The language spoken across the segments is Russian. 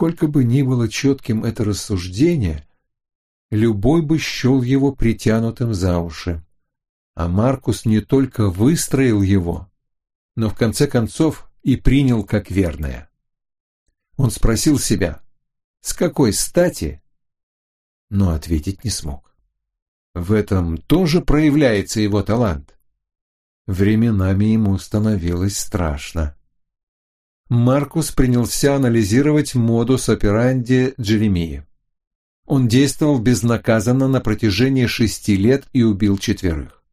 Насколько бы ни было четким это рассуждение, любой бы счел его притянутым за уши. А Маркус не только выстроил его, но в конце концов и принял как верное. Он спросил себя, с какой стати, но ответить не смог. В этом тоже проявляется его талант. Временами ему становилось страшно. Маркус принялся анализировать модус операнди Джеремии. Он действовал безнаказанно на протяжении шести лет и убил четверых.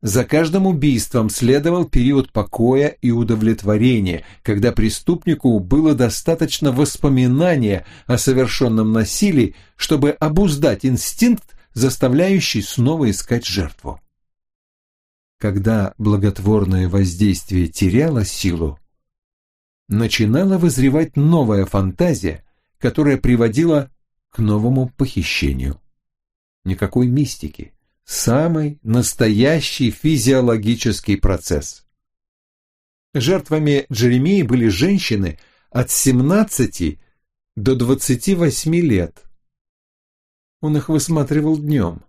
За каждым убийством следовал период покоя и удовлетворения, когда преступнику было достаточно воспоминания о совершенном насилии, чтобы обуздать инстинкт, заставляющий снова искать жертву. Когда благотворное воздействие теряло силу, начинала вызревать новая фантазия, которая приводила к новому похищению. Никакой мистики, самый настоящий физиологический процесс. Жертвами Джеремии были женщины от 17 до 28 лет. Он их высматривал днем,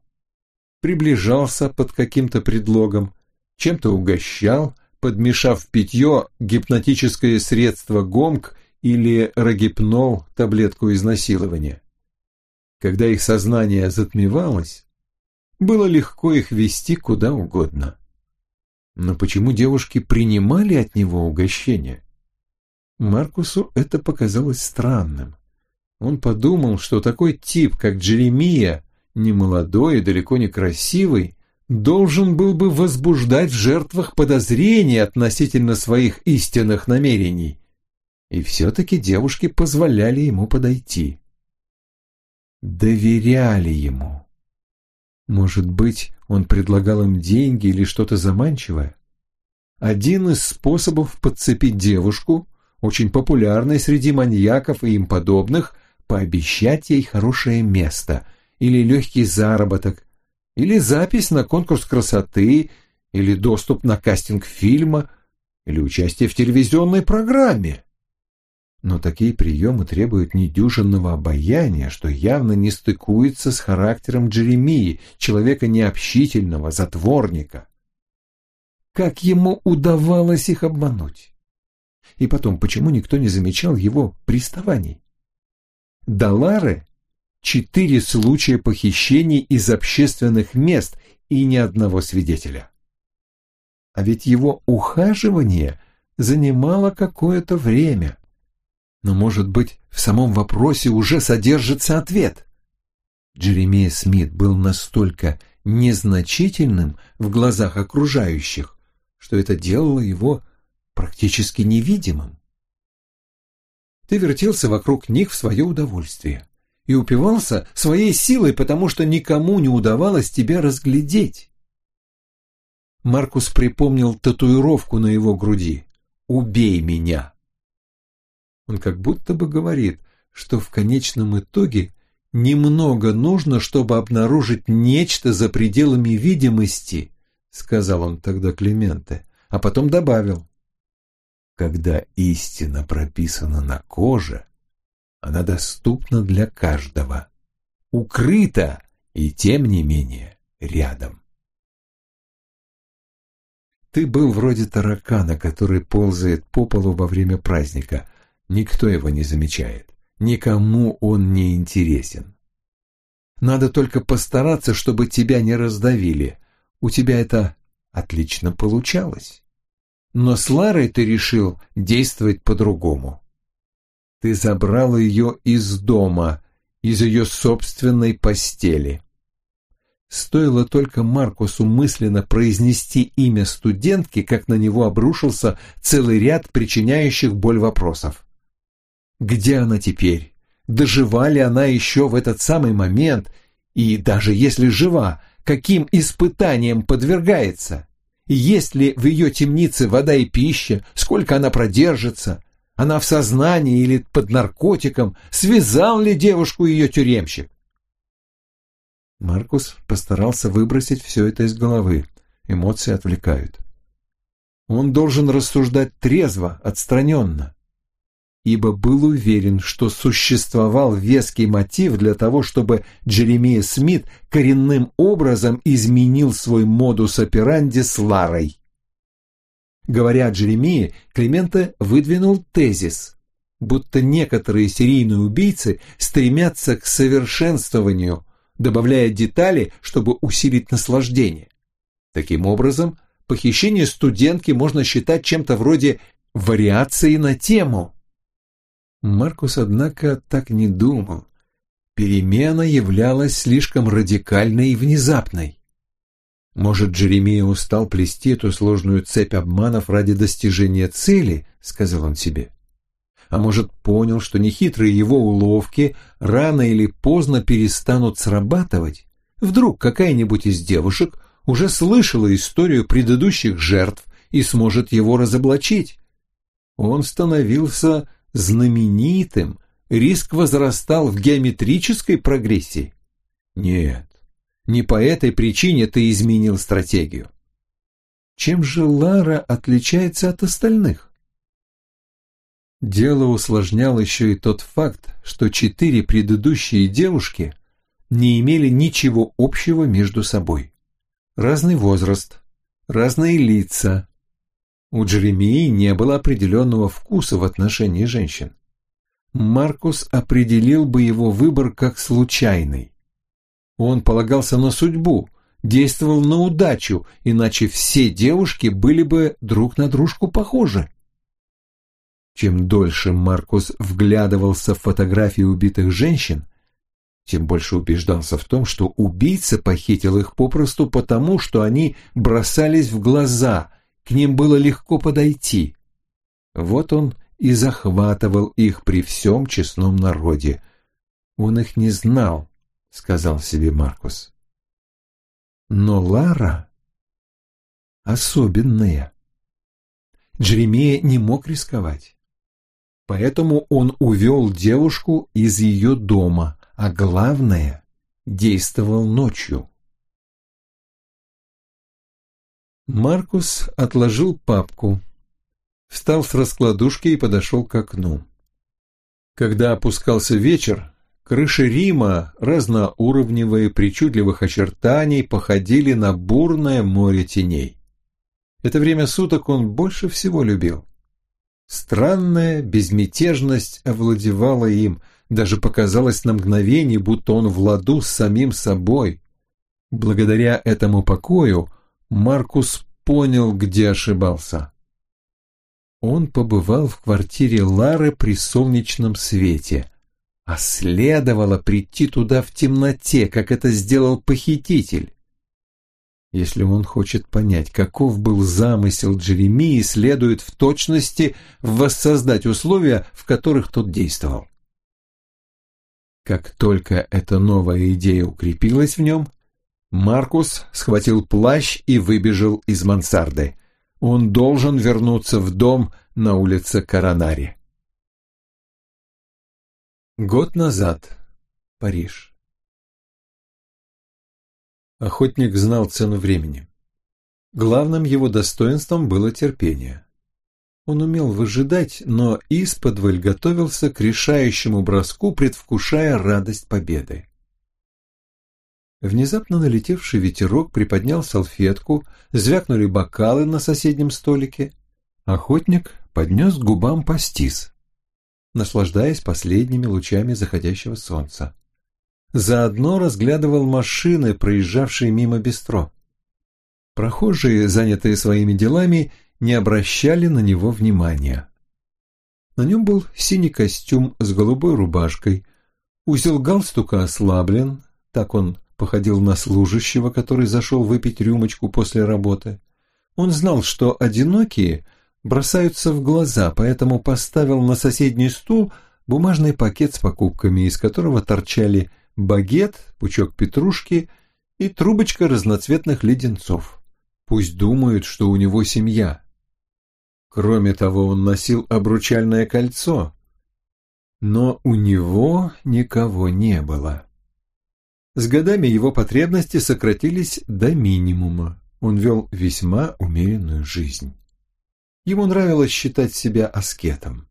приближался под каким-то предлогом, чем-то угощал, подмешав в питье гипнотическое средство гомк или рогипнол, таблетку изнасилования. Когда их сознание затмевалось, было легко их вести куда угодно. Но почему девушки принимали от него угощение? Маркусу это показалось странным. Он подумал, что такой тип, как Джеремия, немолодой и далеко не красивый, должен был бы возбуждать в жертвах подозрения относительно своих истинных намерений. И все-таки девушки позволяли ему подойти. Доверяли ему. Может быть, он предлагал им деньги или что-то заманчивое? Один из способов подцепить девушку, очень популярный среди маньяков и им подобных, пообещать ей хорошее место или легкий заработок, или запись на конкурс красоты, или доступ на кастинг фильма, или участие в телевизионной программе. Но такие приемы требуют недюжинного обаяния, что явно не стыкуется с характером Джеремии, человека необщительного, затворника. Как ему удавалось их обмануть? И потом, почему никто не замечал его приставаний? Далары четыре случая похищений из общественных мест и ни одного свидетеля. А ведь его ухаживание занимало какое-то время. Но, может быть, в самом вопросе уже содержится ответ. Джеремия Смит был настолько незначительным в глазах окружающих, что это делало его практически невидимым. Ты вертелся вокруг них в свое удовольствие и упивался своей силой, потому что никому не удавалось тебя разглядеть. Маркус припомнил татуировку на его груди «Убей меня». Он как будто бы говорит, что в конечном итоге немного нужно, чтобы обнаружить нечто за пределами видимости, сказал он тогда Клименте, а потом добавил, когда истина прописана на коже, она доступна для каждого. Укрыта и, тем не менее, рядом. Ты был вроде таракана, который ползает по полу во время праздника. Никто его не замечает. Никому он не интересен. Надо только постараться, чтобы тебя не раздавили. У тебя это отлично получалось. Но с Ларой ты решил действовать по-другому. Ты забрал ее из дома, из ее собственной постели. Стоило только Маркусу мысленно произнести имя студентки, как на него обрушился целый ряд причиняющих боль вопросов. Где она теперь? Дожива ли она еще в этот самый момент? И даже если жива, каким испытанием подвергается? Есть ли в ее темнице вода и пища? Сколько она продержится? Она в сознании или под наркотиком? Связал ли девушку ее тюремщик? Маркус постарался выбросить все это из головы. Эмоции отвлекают. Он должен рассуждать трезво, отстраненно. ибо был уверен, что существовал веский мотив для того, чтобы Джеремия Смит коренным образом изменил свой модус операнди с Ларой. Говоря о Джеремии, Клименте выдвинул тезис, будто некоторые серийные убийцы стремятся к совершенствованию, добавляя детали, чтобы усилить наслаждение. Таким образом, похищение студентки можно считать чем-то вроде вариации на тему. Маркус, однако, так не думал. Перемена являлась слишком радикальной и внезапной. «Может, Джеремия устал плести эту сложную цепь обманов ради достижения цели?» — сказал он себе. «А может, понял, что нехитрые его уловки рано или поздно перестанут срабатывать? Вдруг какая-нибудь из девушек уже слышала историю предыдущих жертв и сможет его разоблачить?» Он становился знаменитым, риск возрастал в геометрической прогрессии. Нет, не по этой причине ты изменил стратегию. Чем же Лара отличается от остальных? Дело усложнял еще и тот факт, что четыре предыдущие девушки не имели ничего общего между собой. Разный возраст, разные лица. У Джеремии не было определенного вкуса в отношении женщин. Маркус определил бы его выбор как случайный. Он полагался на судьбу, действовал на удачу, иначе все девушки были бы друг на дружку похожи. Чем дольше Маркус вглядывался в фотографии убитых женщин, тем больше убеждался в том, что убийца похитил их попросту потому, что они бросались в глаза, к ним было легко подойти. Вот он и захватывал их при всем честном народе. Он их не знал, сказал себе Маркус. Но Лара особенная. Джеремея не мог рисковать. Поэтому он увел девушку из ее дома, а главное, действовал ночью. Маркус отложил папку, встал с раскладушки и подошел к окну. Когда опускался вечер, Крыши Рима, разноуровневые, причудливых очертаний, походили на бурное море теней. Это время суток он больше всего любил. Странная безмятежность овладевала им, даже показалось на мгновение, будто он в ладу с самим собой. Благодаря этому покою Маркус понял, где ошибался. Он побывал в квартире Лары при солнечном свете – а следовало прийти туда в темноте, как это сделал похититель. Если он хочет понять, каков был замысел Джеремии, следует в точности воссоздать условия, в которых тот действовал. Как только эта новая идея укрепилась в нем, Маркус схватил плащ и выбежал из мансарды. Он должен вернуться в дом на улице Коронари. Год назад. Париж. Охотник знал цену времени. Главным его достоинством было терпение. Он умел выжидать, но исподволь готовился к решающему броску, предвкушая радость победы. Внезапно налетевший ветерок приподнял салфетку, звякнули бокалы на соседнем столике. Охотник поднес к губам пастис наслаждаясь последними лучами заходящего солнца. Заодно разглядывал машины, проезжавшие мимо бистро. Прохожие, занятые своими делами, не обращали на него внимания. На нем был синий костюм с голубой рубашкой, узел галстука ослаблен, так он походил на служащего, который зашел выпить рюмочку после работы. Он знал, что одинокие бросаются в глаза, поэтому поставил на соседний стул бумажный пакет с покупками, из которого торчали багет, пучок петрушки и трубочка разноцветных леденцов. Пусть думают, что у него семья. Кроме того, он носил обручальное кольцо, но у него никого не было. С годами его потребности сократились до минимума. Он вел весьма умеренную жизнь. Ему нравилось считать себя аскетом.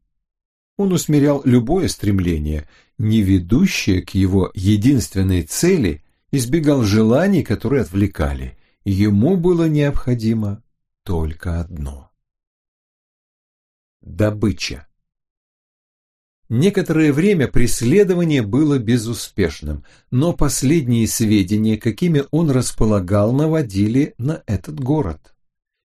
Он усмирял любое стремление, не ведущее к его единственной цели, избегал желаний, которые отвлекали. Ему было необходимо только одно. Добыча. Некоторое время преследование было безуспешным, но последние сведения, какими он располагал, наводили на этот город.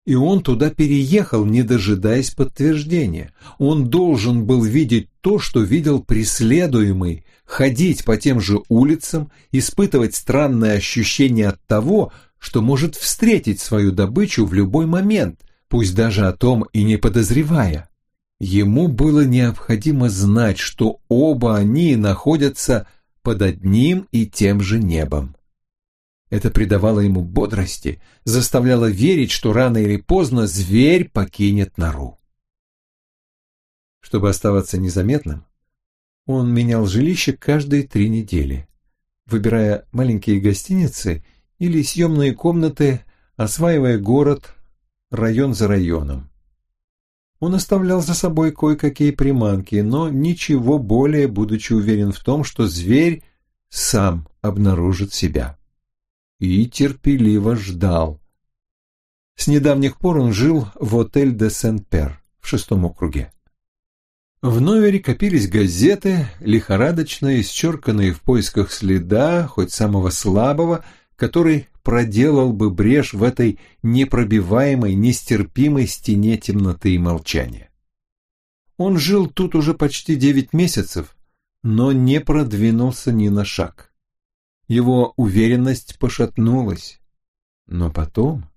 И он туда переехал, не дожидаясь подтверждения. Он должен был видеть то, что видел преследуемый, ходить по тем же улицам, испытывать странное ощущение от того, что может встретить свою добычу в любой момент, пусть даже о том и не подозревая. Ему было необходимо знать, что оба они находятся под одним и тем же небом. Это придавало ему бодрости, заставляло верить, что рано или поздно зверь покинет нору. Чтобы оставаться незаметным, он менял жилище каждые три недели, выбирая маленькие гостиницы или съемные комнаты, осваивая город район за районом. Он оставлял за собой кое-какие приманки, но ничего более, будучи уверен в том, что зверь сам обнаружит себя. И терпеливо ждал. С недавних пор он жил в отель де Сен-Пер в шестом округе. В номере копились газеты, лихорадочно исчерканные в поисках следа, хоть самого слабого, который проделал бы брешь в этой непробиваемой, нестерпимой стене темноты и молчания. Он жил тут уже почти девять месяцев, но не продвинулся ни на шаг. Его уверенность пошатнулась. Но потом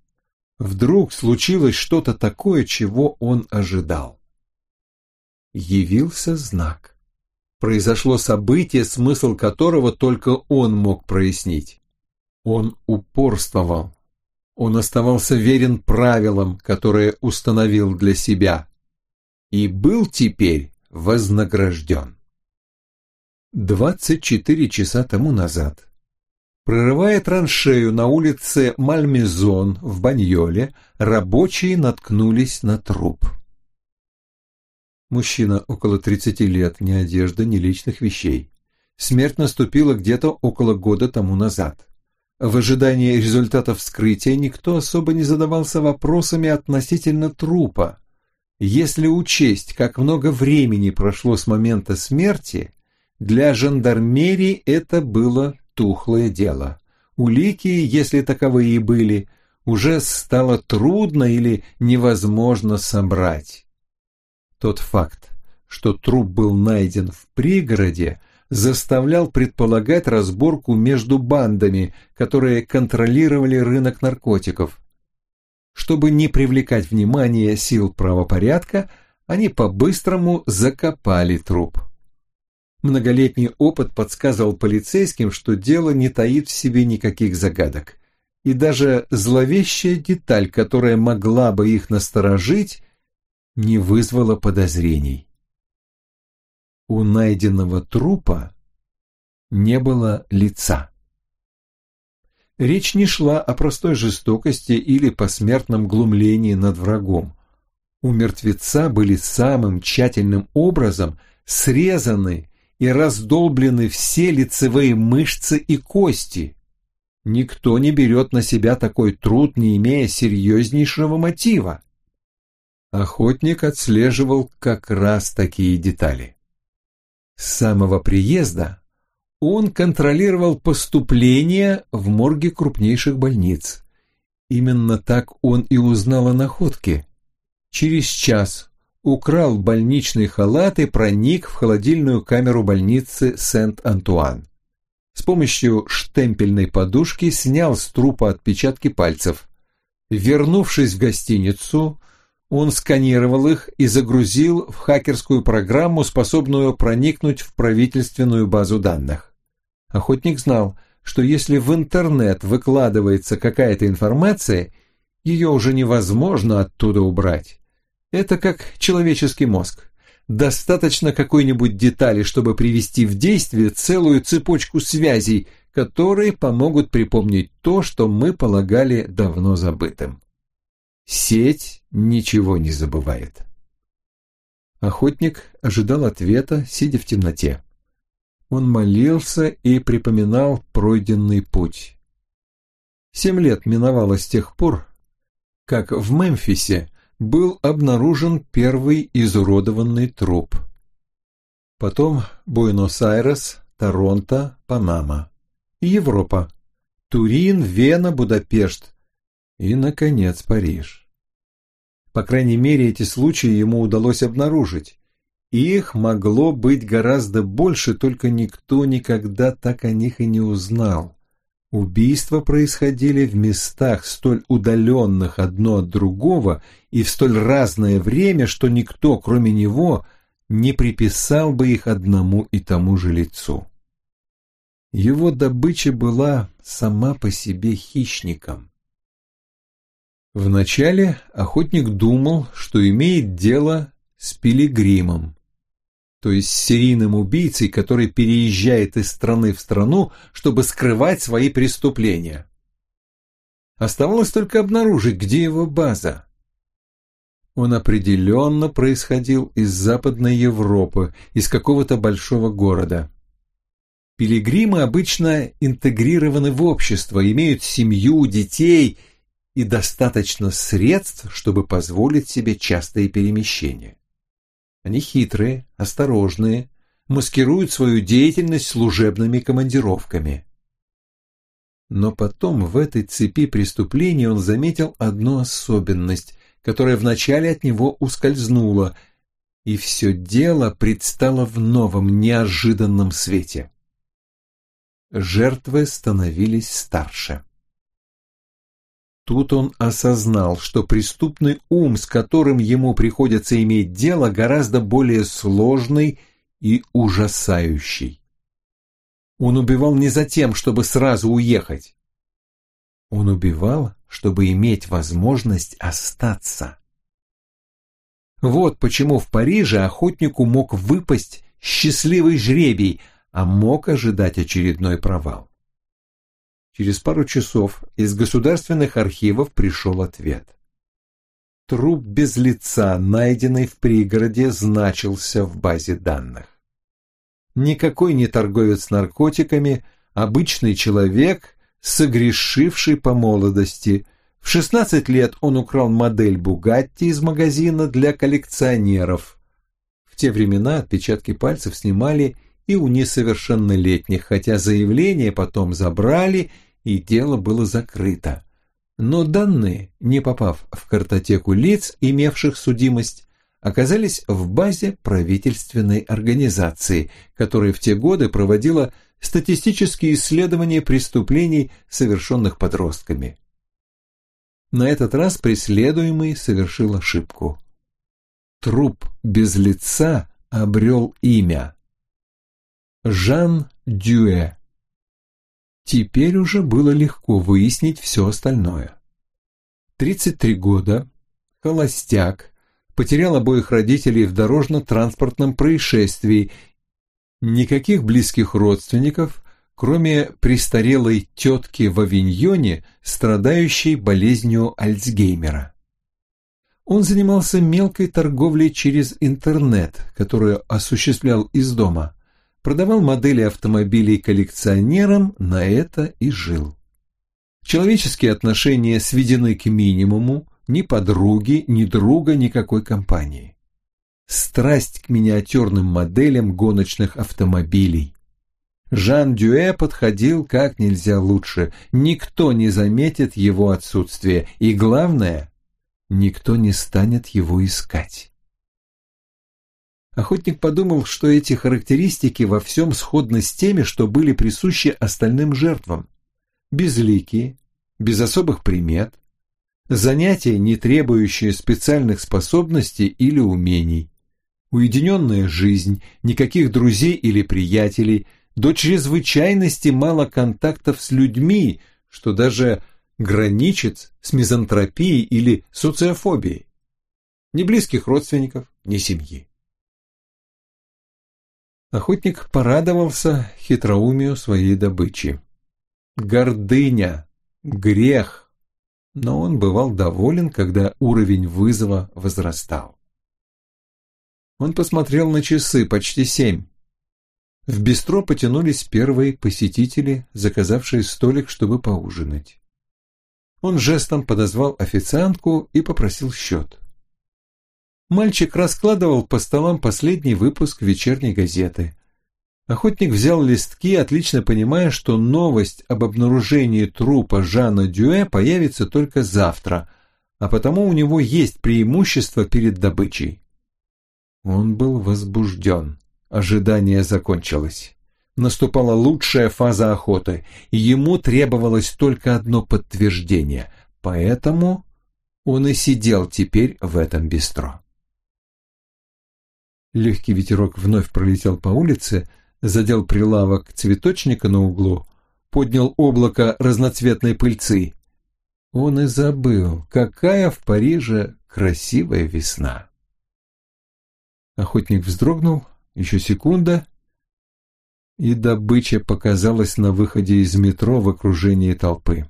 вдруг случилось что-то такое, чего он ожидал. Явился знак. Произошло событие, смысл которого только он мог прояснить. Он упорствовал. Он оставался верен правилам, которые установил для себя, и был теперь вознагражден. Двадцать четыре часа тому назад, прорывая траншею на улице Мальмезон в Баньоле, рабочие наткнулись на труп. Мужчина около тридцати лет, ни одежды, ни личных вещей. Смерть наступила где-то около года тому назад. В ожидании результатов вскрытия никто особо не задавался вопросами относительно трупа. Если учесть, как много времени прошло с момента смерти, для жандармерии это было тухлое дело. Улики, если таковые и были, уже стало трудно или невозможно собрать. Тот факт, что труп был найден в пригороде, заставлял предполагать разборку между бандами, которые контролировали рынок наркотиков. Чтобы не привлекать внимание сил правопорядка, они по-быстрому закопали труп. Многолетний опыт подсказывал полицейским, что дело не таит в себе никаких загадок. И даже зловещая деталь, которая могла бы их насторожить, не вызвала подозрений. У найденного трупа не было лица. Речь не шла о простой жестокости или посмертном глумлении над врагом. У мертвеца были самым тщательным образом срезаны и раздолблены все лицевые мышцы и кости. Никто не берет на себя такой труд, не имея серьезнейшего мотива. Охотник отслеживал как раз такие детали. С самого приезда он контролировал поступления в морге крупнейших больниц. Именно так он и узнал о находке. Через час украл больничный халат и проник в холодильную камеру больницы Сент-Антуан. С помощью штемпельной подушки снял с трупа отпечатки пальцев. Вернувшись в гостиницу, он сканировал их и загрузил в хакерскую программу, способную проникнуть в правительственную базу данных. Охотник знал, что если в интернет выкладывается какая-то информация, ее уже невозможно оттуда убрать. Это как человеческий мозг. Достаточно какой-нибудь детали, чтобы привести в действие целую цепочку связей, которые помогут припомнить то, что мы полагали давно забытым. Сеть ничего не забывает. Охотник ожидал ответа, сидя в темноте. Он молился и припоминал пройденный путь. Семь лет миновало с тех пор, как в Мемфисе был обнаружен первый изуродованный труп. Потом Буэнос-Айрес, Торонто, Панама. Европа. Турин, Вена, Будапешт. И, наконец, Париж. По крайней мере, эти случаи ему удалось обнаружить. Их могло быть гораздо больше, только никто никогда так о них и не узнал. Убийства происходили в местах, столь удаленных одно от другого и в столь разное время, что никто, кроме него, не приписал бы их одному и тому же лицу. Его добыча была сама по себе хищником. Вначале охотник думал, что имеет дело с пилигримом, то есть серийным убийцей, который переезжает из страны в страну, чтобы скрывать свои преступления. Оставалось только обнаружить, где его база. Он определенно происходил из Западной Европы, из какого-то большого города. Пилигримы обычно интегрированы в общество, имеют семью, детей и достаточно средств, чтобы позволить себе частые перемещения. Они хитрые, осторожные, маскируют свою деятельность служебными командировками. Но потом в этой цепи преступлений он заметил одну особенность, которая вначале от него ускользнула, и все дело предстало в новом, неожиданном свете. Жертвы становились старше. Тут он осознал, что преступный ум, с которым ему приходится иметь дело, гораздо более сложный и ужасающий. Он убивал не за тем, чтобы сразу уехать. Он убивал, чтобы иметь возможность остаться. Вот почему в Париже охотнику мог выпасть счастливый жребий, а мог ожидать очередной провал. Через пару часов из государственных архивов пришел ответ. Труп без лица, найденный в пригороде, значился в базе данных. Никакой не торговец наркотиками, обычный человек, согрешивший по молодости. В 16 лет он украл модель «Бугатти» из магазина для коллекционеров. В те времена отпечатки пальцев снимали и у несовершеннолетних, хотя заявление потом забрали – и дело было закрыто. Но данные, не попав в картотеку лиц, имевших судимость, оказались в базе правительственной организации, которая в те годы проводила статистические исследования преступлений, совершенных подростками. На этот раз преследуемый совершил ошибку. Труп без лица обрел имя. Жан Дюэ. Теперь уже было легко выяснить все остальное. 33 года, холостяк, потерял обоих родителей в дорожно-транспортном происшествии, никаких близких родственников, кроме престарелой тетки в Авиньоне, страдающей болезнью Альцгеймера. Он занимался мелкой торговлей через интернет, которую осуществлял из дома продавал модели автомобилей коллекционерам, на это и жил. Человеческие отношения сведены к минимуму, ни подруги, ни друга никакой компании. Страсть к миниатюрным моделям гоночных автомобилей. Жан Дюэ подходил как нельзя лучше, никто не заметит его отсутствие, и главное, никто не станет его искать. Охотник подумал, что эти характеристики во всем сходны с теми, что были присущи остальным жертвам. Безликие, без особых примет, занятия, не требующие специальных способностей или умений, уединенная жизнь, никаких друзей или приятелей, до чрезвычайности мало контактов с людьми, что даже граничит с мизантропией или социофобией. Ни близких родственников, ни семьи. Охотник порадовался хитроумию своей добычи. Гордыня, грех, но он бывал доволен, когда уровень вызова возрастал. Он посмотрел на часы, почти семь. В бистро потянулись первые посетители, заказавшие столик, чтобы поужинать. Он жестом подозвал официантку и попросил счет. Мальчик раскладывал по столам последний выпуск вечерней газеты. Охотник взял листки, отлично понимая, что новость об обнаружении трупа Жана Дюэ появится только завтра, а потому у него есть преимущество перед добычей. Он был возбужден. Ожидание закончилось. Наступала лучшая фаза охоты, и ему требовалось только одно подтверждение, поэтому он и сидел теперь в этом бистро. Легкий ветерок вновь пролетел по улице, задел прилавок цветочника на углу, поднял облако разноцветной пыльцы. Он и забыл, какая в Париже красивая весна. Охотник вздрогнул, еще секунда, и добыча показалась на выходе из метро в окружении толпы.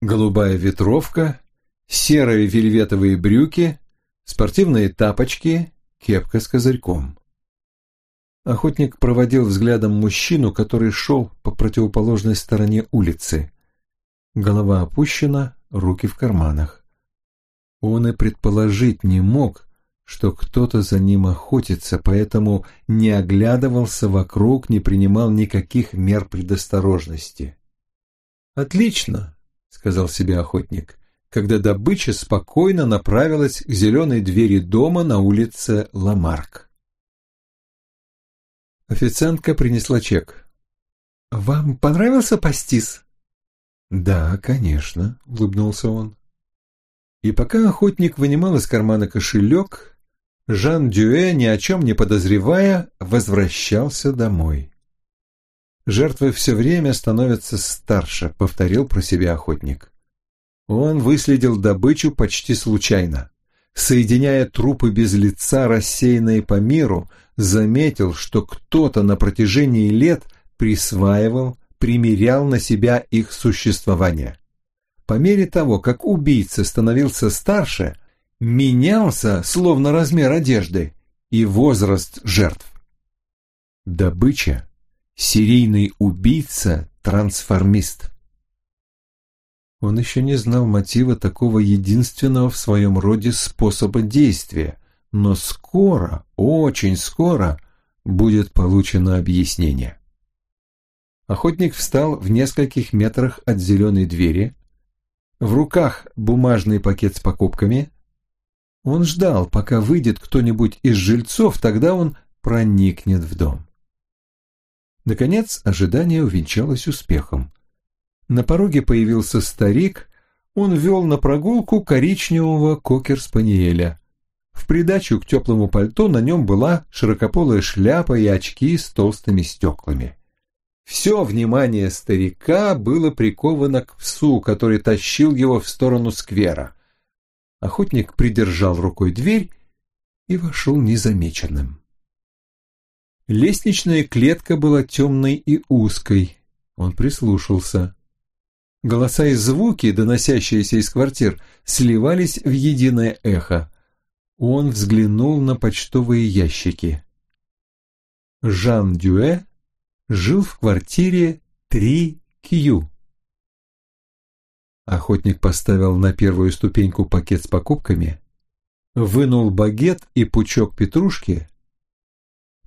Голубая ветровка, серые вельветовые брюки, спортивные тапочки, кепка с козырьком. Охотник проводил взглядом мужчину, который шел по противоположной стороне улицы. Голова опущена, руки в карманах. Он и предположить не мог, что кто-то за ним охотится, поэтому не оглядывался вокруг, не принимал никаких мер предосторожности. «Отлично», — сказал себе охотник, когда добыча спокойно направилась к зеленой двери дома на улице Ламарк. Официантка принесла чек. «Вам понравился пастис?» «Да, конечно», — улыбнулся он. И пока охотник вынимал из кармана кошелек, Жан Дюэ, ни о чем не подозревая, возвращался домой. «Жертвы все время становятся старше», — повторил про себя охотник. Он выследил добычу почти случайно. Соединяя трупы без лица, рассеянные по миру, заметил, что кто-то на протяжении лет присваивал, примерял на себя их существование. По мере того, как убийца становился старше, менялся, словно размер одежды, и возраст жертв. Добыча – серийный убийца-трансформист. Он еще не знал мотива такого единственного в своем роде способа действия, но скоро, очень скоро будет получено объяснение. Охотник встал в нескольких метрах от зеленой двери, в руках бумажный пакет с покупками – он ждал, пока выйдет кто-нибудь из жильцов, тогда он проникнет в дом. Наконец, ожидание увенчалось успехом. На пороге появился старик, он вел на прогулку коричневого кокер-спаниеля. В придачу к теплому пальто на нем была широкополая шляпа и очки с толстыми стеклами. Все внимание старика было приковано к псу, который тащил его в сторону сквера. Охотник придержал рукой дверь и вошел незамеченным. Лестничная клетка была темной и узкой. Он прислушался. Голоса и звуки, доносящиеся из квартир, сливались в единое эхо. Он взглянул на почтовые ящики. Жан Дюэ жил в квартире 3Q. Охотник поставил на первую ступеньку пакет с покупками, вынул багет и пучок петрушки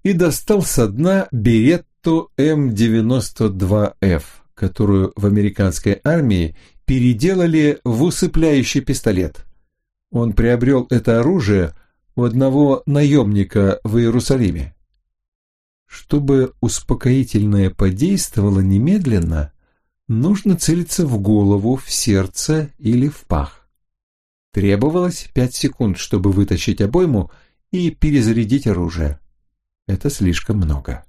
и достал со дна беретту М92Ф, которую в американской армии переделали в усыпляющий пистолет. Он приобрел это оружие у одного наемника в Иерусалиме. Чтобы успокоительное подействовало немедленно, нужно целиться в голову, в сердце или в пах. Требовалось пять секунд, чтобы вытащить обойму и перезарядить оружие. Это слишком много.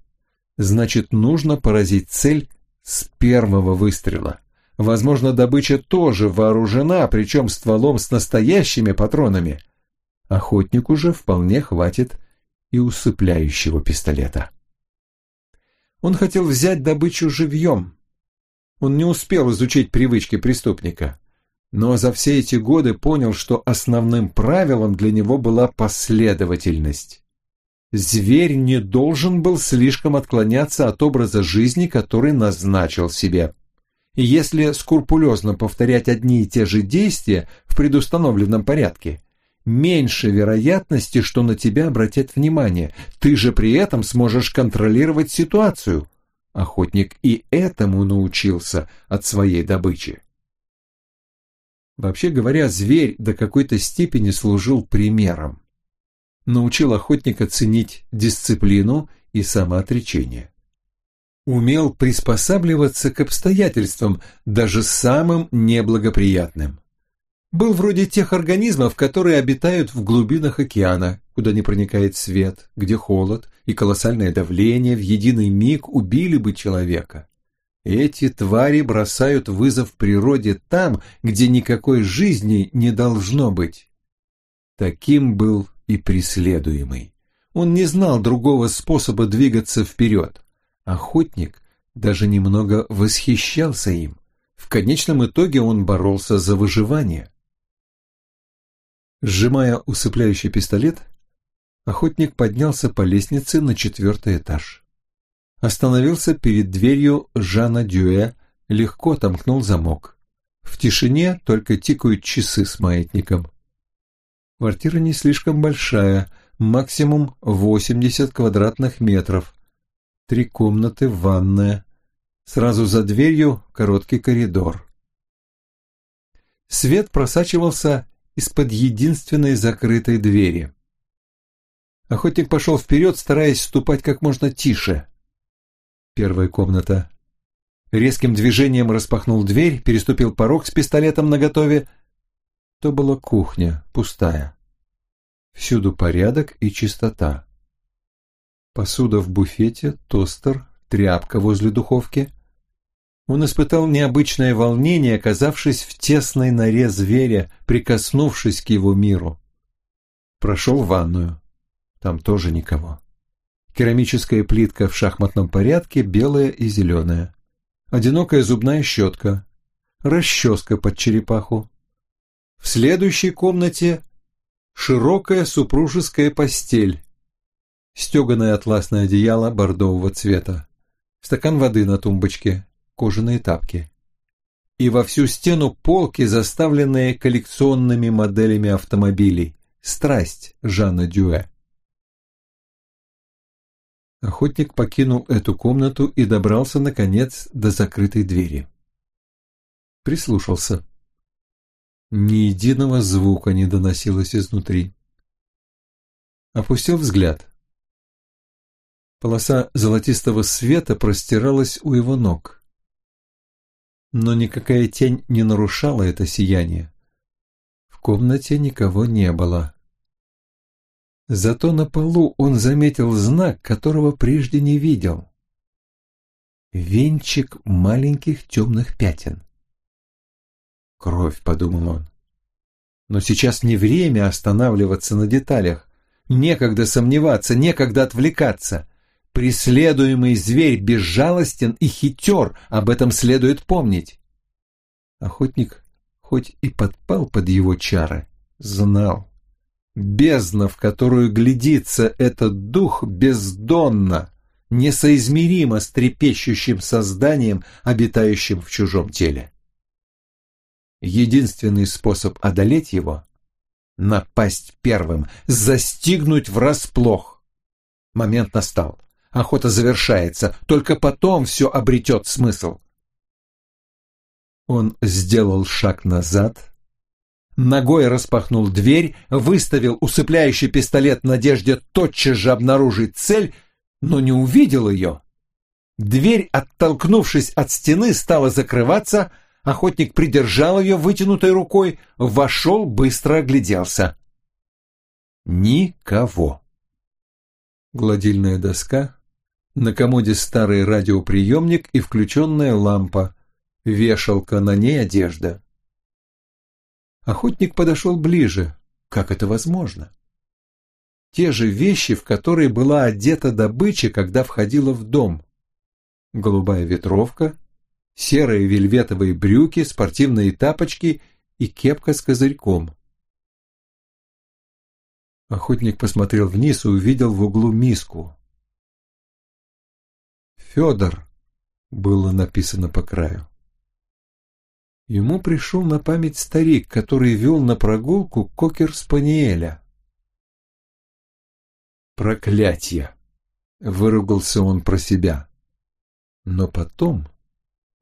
Значит, нужно поразить цель с первого выстрела. Возможно, добыча тоже вооружена, причем стволом с настоящими патронами. Охотнику же вполне хватит и усыпляющего пистолета. Он хотел взять добычу живьем, он не успел изучить привычки преступника, но за все эти годы понял, что основным правилом для него была последовательность. Зверь не должен был слишком отклоняться от образа жизни, который назначил себе. И если скрупулезно повторять одни и те же действия в предустановленном порядке, меньше вероятности, что на тебя обратят внимание. Ты же при этом сможешь контролировать ситуацию. Охотник и этому научился от своей добычи. Вообще говоря, зверь до какой-то степени служил примером. Научил охотника ценить дисциплину и самоотречение. Умел приспосабливаться к обстоятельствам, даже самым неблагоприятным. Был вроде тех организмов, которые обитают в глубинах океана, куда не проникает свет, где холод и колоссальное давление в единый миг убили бы человека. Эти твари бросают вызов природе там, где никакой жизни не должно быть. Таким был и преследуемый. Он не знал другого способа двигаться вперед. Охотник даже немного восхищался им. В конечном итоге он боролся за выживание. Сжимая усыпляющий пистолет, охотник поднялся по лестнице на четвертый этаж. Остановился перед дверью Жана Дюэ, легко отомкнул замок. В тишине только тикают часы с маятником. Квартира не слишком большая, максимум 80 квадратных метров. Три комнаты, ванная. Сразу за дверью короткий коридор. Свет просачивался из-под единственной закрытой двери. Охотник пошел вперед, стараясь ступать как можно тише. Первая комната. Резким движением распахнул дверь, переступил порог с пистолетом наготове. То была кухня, пустая. Всюду порядок и чистота. Посуда в буфете, тостер, тряпка возле духовки — он испытал необычное волнение, оказавшись в тесной норе зверя, прикоснувшись к его миру. Прошел в ванную. Там тоже никого. Керамическая плитка в шахматном порядке, белая и зеленая. Одинокая зубная щетка. Расческа под черепаху. В следующей комнате широкая супружеская постель. Стеганое атласное одеяло бордового цвета. Стакан воды на тумбочке кожаные тапки. И во всю стену полки, заставленные коллекционными моделями автомобилей. Страсть Жана Дюэ. Охотник покинул эту комнату и добрался, наконец, до закрытой двери. Прислушался. Ни единого звука не доносилось изнутри. Опустил взгляд. Полоса золотистого света простиралась у его ног но никакая тень не нарушала это сияние. В комнате никого не было. Зато на полу он заметил знак, которого прежде не видел. Венчик маленьких темных пятен. «Кровь», — подумал он. Но сейчас не время останавливаться на деталях. Некогда сомневаться, некогда отвлекаться. Преследуемый зверь безжалостен и хитер, об этом следует помнить. Охотник, хоть и подпал под его чары, знал. Бездна, в которую глядится этот дух, бездонна, несоизмеримо с трепещущим созданием, обитающим в чужом теле. Единственный способ одолеть его — напасть первым, застигнуть врасплох. Момент настал охота завершается, только потом все обретет смысл. Он сделал шаг назад, ногой распахнул дверь, выставил усыпляющий пистолет в надежде тотчас же обнаружить цель, но не увидел ее. Дверь, оттолкнувшись от стены, стала закрываться, охотник придержал ее вытянутой рукой, вошел, быстро огляделся. Никого. Гладильная доска, на комоде старый радиоприемник и включенная лампа, вешалка, на ней одежда. Охотник подошел ближе. Как это возможно? Те же вещи, в которые была одета добыча, когда входила в дом. Голубая ветровка, серые вельветовые брюки, спортивные тапочки и кепка с козырьком. Охотник посмотрел вниз и увидел в углу миску. «Федор» было написано по краю. Ему пришел на память старик, который вел на прогулку кокер-спаниеля. «Проклятье!» — выругался он про себя. Но потом,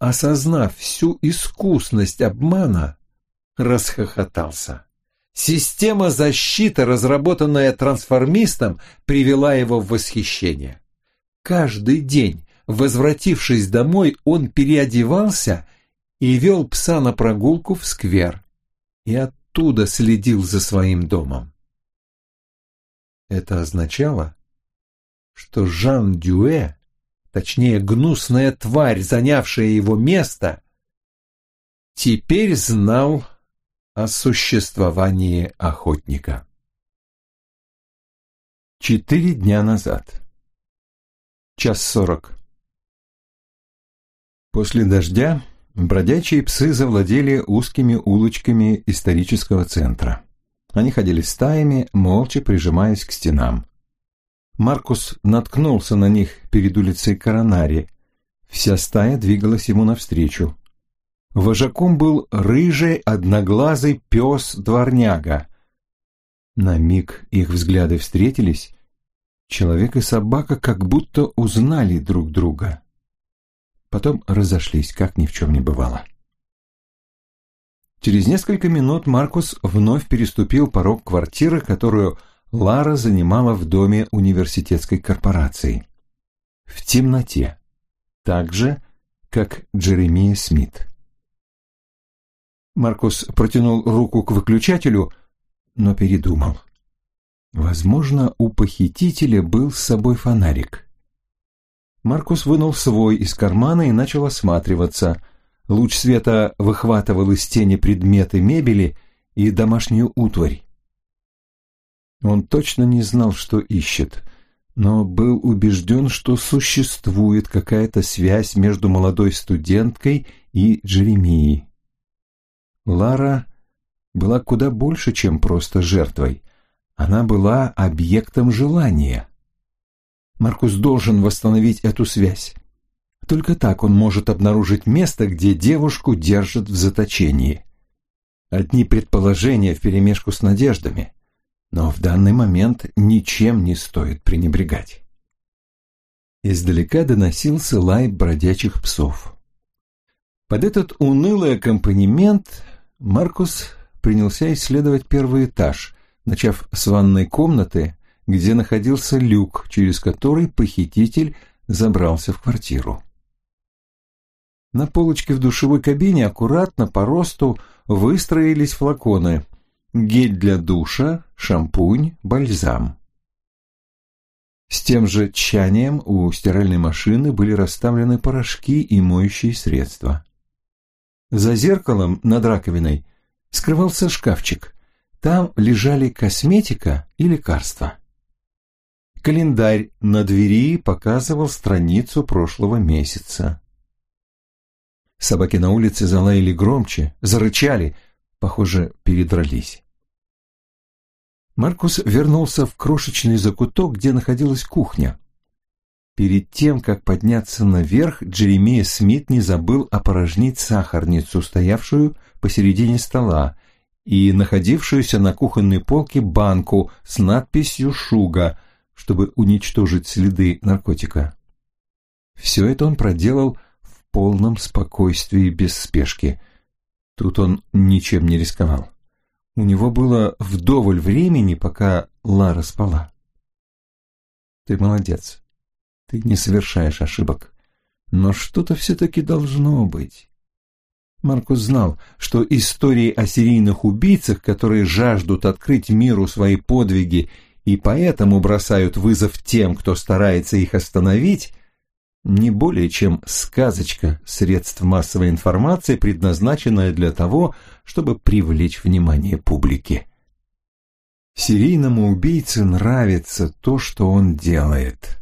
осознав всю искусность обмана, расхохотался. Система защиты, разработанная трансформистом, привела его в восхищение. Каждый день, возвратившись домой, он переодевался и вел пса на прогулку в сквер, и оттуда следил за своим домом. Это означало, что Жан Дюэ, точнее гнусная тварь, занявшая его место, теперь знал о существовании охотника. Четыре дня назад. Час сорок. После дождя бродячие псы завладели узкими улочками исторического центра. Они ходили стаями, молча прижимаясь к стенам. Маркус наткнулся на них перед улицей Коронари. Вся стая двигалась ему навстречу. Вожаком был рыжий одноглазый пес-дворняга. На миг их взгляды встретились. Человек и собака как будто узнали друг друга. Потом разошлись, как ни в чем не бывало. Через несколько минут Маркус вновь переступил порог квартиры, которую Лара занимала в доме университетской корпорации. В темноте. Так же, как Джеремия Смит. Маркус протянул руку к выключателю, но передумал. Возможно, у похитителя был с собой фонарик. Маркус вынул свой из кармана и начал осматриваться. Луч света выхватывал из тени предметы мебели и домашнюю утварь. Он точно не знал, что ищет, но был убежден, что существует какая-то связь между молодой студенткой и Джеремией. Лара была куда больше, чем просто жертвой. Она была объектом желания. Маркус должен восстановить эту связь. Только так он может обнаружить место, где девушку держат в заточении. Одни предположения вперемешку с надеждами, но в данный момент ничем не стоит пренебрегать. Издалека доносился лай бродячих псов. Под этот унылый аккомпанемент Маркус принялся исследовать первый этаж, начав с ванной комнаты, где находился люк, через который похититель забрался в квартиру. На полочке в душевой кабине аккуратно по росту выстроились флаконы гель для душа, шампунь, бальзам. С тем же тщанием у стиральной машины были расставлены порошки и моющие средства. За зеркалом над раковиной скрывался шкафчик. Там лежали косметика и лекарства. Календарь на двери показывал страницу прошлого месяца. Собаки на улице залаяли громче, зарычали, похоже, передрались. Маркус вернулся в крошечный закуток, где находилась кухня. Перед тем, как подняться наверх, Джеремия Смит не забыл опорожнить сахарницу, стоявшую посередине стола, и находившуюся на кухонной полке банку с надписью «Шуга», чтобы уничтожить следы наркотика. Все это он проделал в полном спокойствии без спешки. Тут он ничем не рисковал. У него было вдоволь времени, пока Лара спала. «Ты молодец», ты не совершаешь ошибок. Но что-то все-таки должно быть. Маркус знал, что истории о серийных убийцах, которые жаждут открыть миру свои подвиги и поэтому бросают вызов тем, кто старается их остановить, не более чем сказочка средств массовой информации, предназначенная для того, чтобы привлечь внимание публики. Серийному убийце нравится то, что он делает.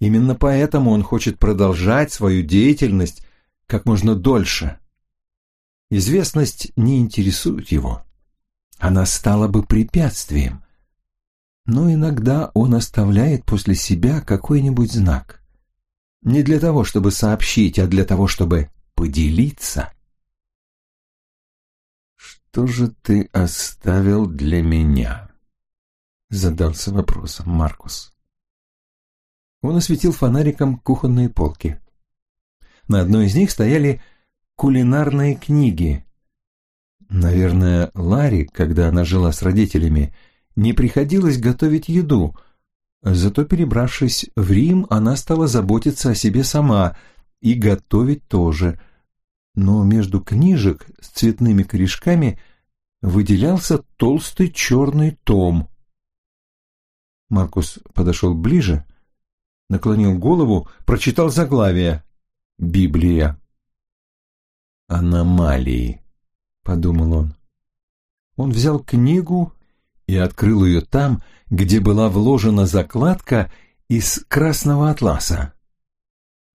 Именно поэтому он хочет продолжать свою деятельность как можно дольше. Известность не интересует его. Она стала бы препятствием. Но иногда он оставляет после себя какой-нибудь знак. Не для того, чтобы сообщить, а для того, чтобы поделиться. «Что же ты оставил для меня?» Задался вопросом Маркус. Он осветил фонариком кухонные полки. На одной из них стояли кулинарные книги. Наверное, Ларри, когда она жила с родителями, не приходилось готовить еду – Зато, перебравшись в Рим, она стала заботиться о себе сама и готовить тоже. Но между книжек с цветными корешками выделялся толстый черный том. Маркус подошел ближе, наклонил голову, прочитал заглавие «Библия». «Аномалии», — подумал он. Он взял книгу и открыл ее там, где была вложена закладка из красного атласа.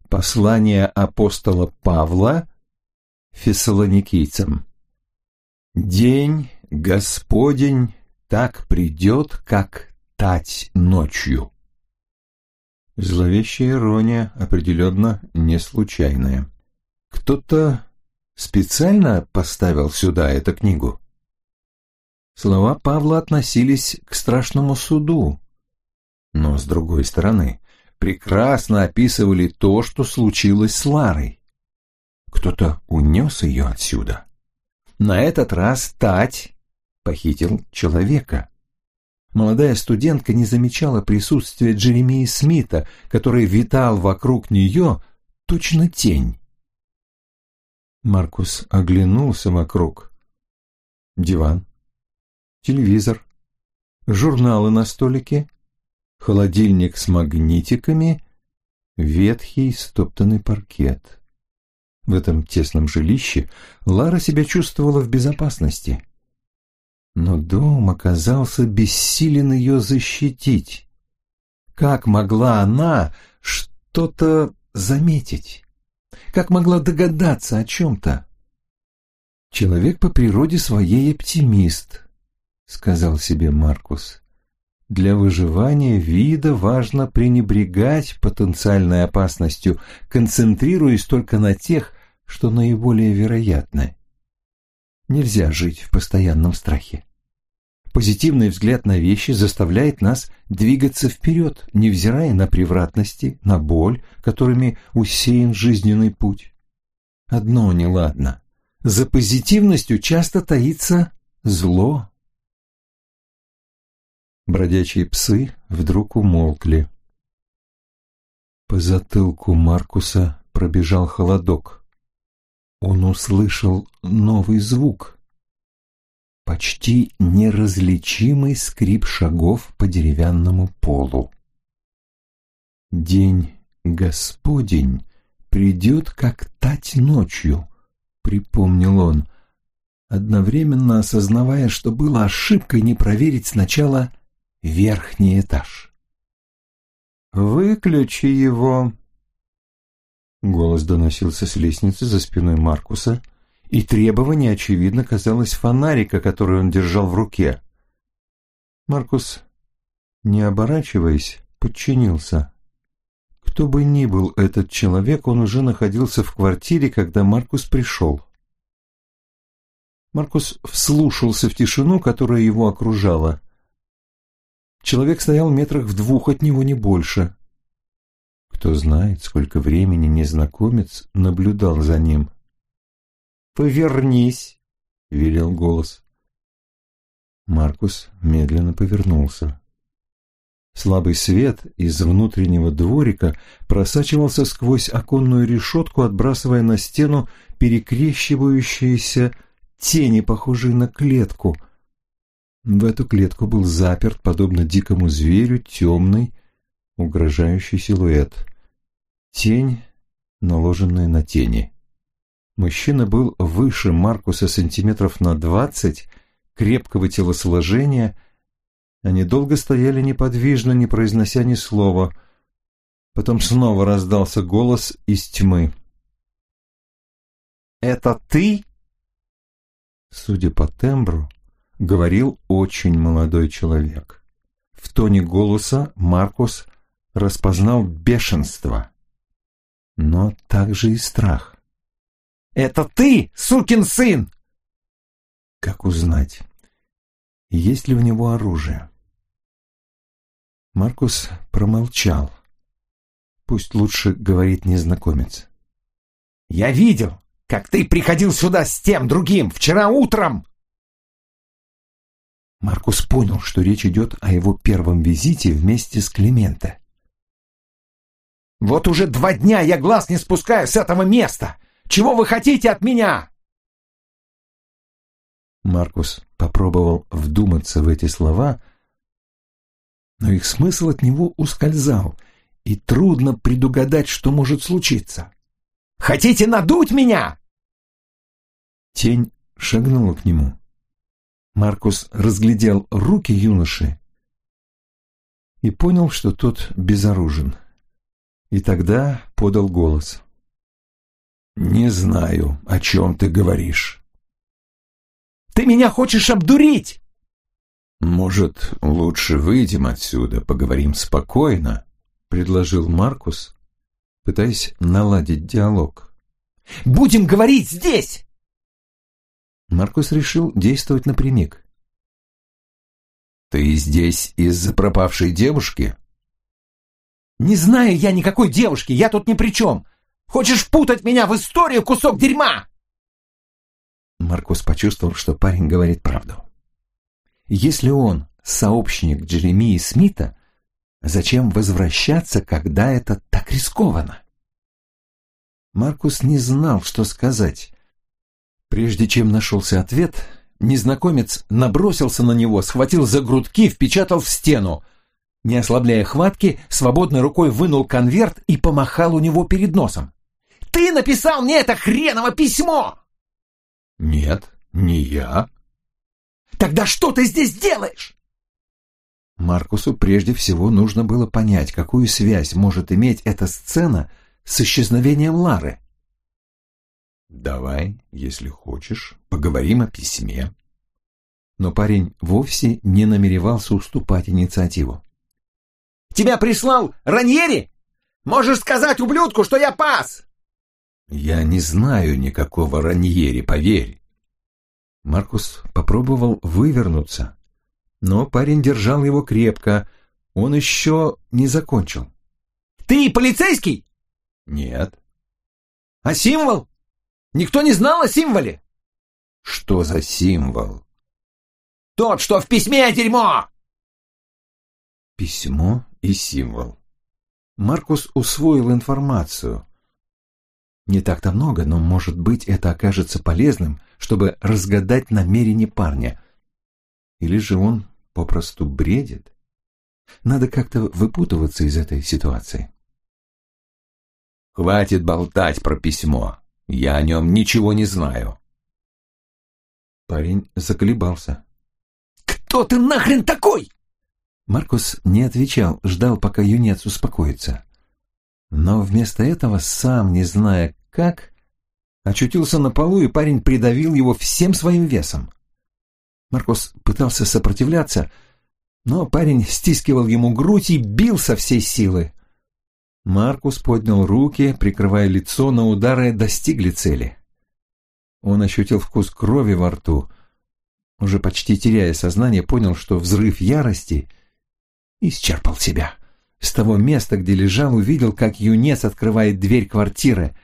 Послание апостола Павла фессалоникийцам. «День Господень так придет, как тать ночью». Зловещая ирония определенно не случайная. Кто-то специально поставил сюда эту книгу? Слова Павла относились к страшному суду, но, с другой стороны, прекрасно описывали то, что случилось с Ларой. Кто-то унес ее отсюда. На этот раз Тать похитил человека. Молодая студентка не замечала присутствия Джеремии Смита, который витал вокруг нее, точно тень. Маркус оглянулся вокруг. Диван, телевизор, журналы на столике, холодильник с магнитиками, ветхий стоптанный паркет. В этом тесном жилище Лара себя чувствовала в безопасности. Но дом оказался бессилен ее защитить. Как могла она что-то заметить? Как могла догадаться о чем-то? Человек по природе своей оптимист, — сказал себе Маркус. «Для выживания вида важно пренебрегать потенциальной опасностью, концентрируясь только на тех, что наиболее вероятны. Нельзя жить в постоянном страхе. Позитивный взгляд на вещи заставляет нас двигаться вперед, невзирая на превратности, на боль, которыми усеян жизненный путь. Одно неладно. За позитивностью часто таится зло. Бродячие псы вдруг умолкли. По затылку Маркуса пробежал холодок. Он услышал новый звук. Почти неразличимый скрип шагов по деревянному полу. «День Господень придет, как тать ночью», — припомнил он, одновременно осознавая, что было ошибкой не проверить сначала верхний этаж. «Выключи его!» Голос доносился с лестницы за спиной Маркуса, и требование, очевидно, казалось фонарика, который он держал в руке. Маркус, не оборачиваясь, подчинился. Кто бы ни был этот человек, он уже находился в квартире, когда Маркус пришел. Маркус вслушался в тишину, которая его окружала. Человек стоял метрах в двух от него, не больше. Кто знает, сколько времени незнакомец наблюдал за ним. «Повернись!» — велел голос. Маркус медленно повернулся. Слабый свет из внутреннего дворика просачивался сквозь оконную решетку, отбрасывая на стену перекрещивающиеся тени, похожие на клетку, в эту клетку был заперт, подобно дикому зверю, темный, угрожающий силуэт. Тень, наложенная на тени. Мужчина был выше Маркуса сантиметров на двадцать, крепкого телосложения. Они долго стояли неподвижно, не произнося ни слова. Потом снова раздался голос из тьмы. «Это ты?» Судя по тембру, говорил очень молодой человек. В тоне голоса Маркус распознал бешенство, но также и страх. «Это ты, сукин сын!» Как узнать, есть ли у него оружие? Маркус промолчал. Пусть лучше говорит незнакомец. «Я видел, как ты приходил сюда с тем другим вчера утром!» Маркус понял, что речь идет о его первом визите вместе с Клименто. «Вот уже два дня я глаз не спускаю с этого места! Чего вы хотите от меня?» Маркус попробовал вдуматься в эти слова, но их смысл от него ускользал, и трудно предугадать, что может случиться. «Хотите надуть меня?» Тень шагнула к нему. Маркус разглядел руки юноши и понял, что тот безоружен. И тогда подал голос. «Не знаю, о чем ты говоришь». «Ты меня хочешь обдурить!» «Может, лучше выйдем отсюда, поговорим спокойно?» — предложил Маркус, пытаясь наладить диалог. «Будем говорить здесь!» Маркус решил действовать напрямик. «Ты здесь из-за пропавшей девушки?» «Не знаю я никакой девушки, я тут ни при чем! Хочешь впутать меня в историю, кусок дерьма?» Маркус почувствовал, что парень говорит правду. Если он сообщник Джеремии Смита, зачем возвращаться, когда это так рискованно? Маркус не знал, что сказать. Прежде чем нашелся ответ, незнакомец набросился на него, схватил за грудки, впечатал в стену. Не ослабляя хватки, свободной рукой вынул конверт и помахал у него перед носом. «Ты написал мне это хреново письмо!» «Нет, не я». «Тогда что ты здесь делаешь?» Маркусу прежде всего нужно было понять, какую связь может иметь эта сцена с исчезновением Лары. «Давай, если хочешь, поговорим о письме». Но парень вовсе не намеревался уступать инициативу. «Тебя прислал Раньери? Можешь сказать ублюдку, что я пас!» «Я не знаю никакого Раньери, поверь». Маркус попробовал вывернуться, но парень держал его крепко, он еще не закончил. «Ты полицейский?» «Нет». «А символ? Никто не знал о символе?» «Что за символ?» «Тот, что в письме, дерьмо!» Письмо и символ. Маркус усвоил информацию. Не так-то много, но, может быть, это окажется полезным, чтобы разгадать намерение парня. Или же он попросту бредит? Надо как-то выпутываться из этой ситуации. «Хватит болтать про письмо. Я о нем ничего не знаю». Парень заколебался. «Кто ты нахрен такой?» Маркус не отвечал, ждал, пока юнец успокоится. Но вместо этого, сам не зная как, очутился на полу, и парень придавил его всем своим весом. Маркус пытался сопротивляться, но парень стискивал ему грудь и бил со всей силы. Маркус поднял руки, прикрывая лицо, но удары достигли цели. Он ощутил вкус крови во рту, уже почти теряя сознание, понял, что взрыв ярости исчерпал себя. С того места, где лежал, увидел, как юнец открывает дверь квартиры.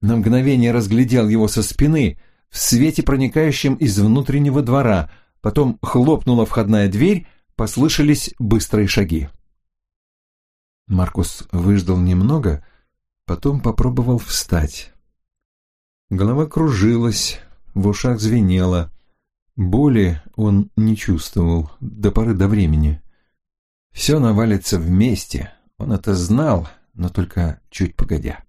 На мгновение разглядел его со спины, в свете, проникающем из внутреннего двора. Потом хлопнула входная дверь, послышались быстрые шаги. Маркус выждал немного, потом попробовал встать. Голова кружилась, в ушах звенело. Боли он не чувствовал до поры до времени. Все навалится вместе, он это знал, но только чуть погодя.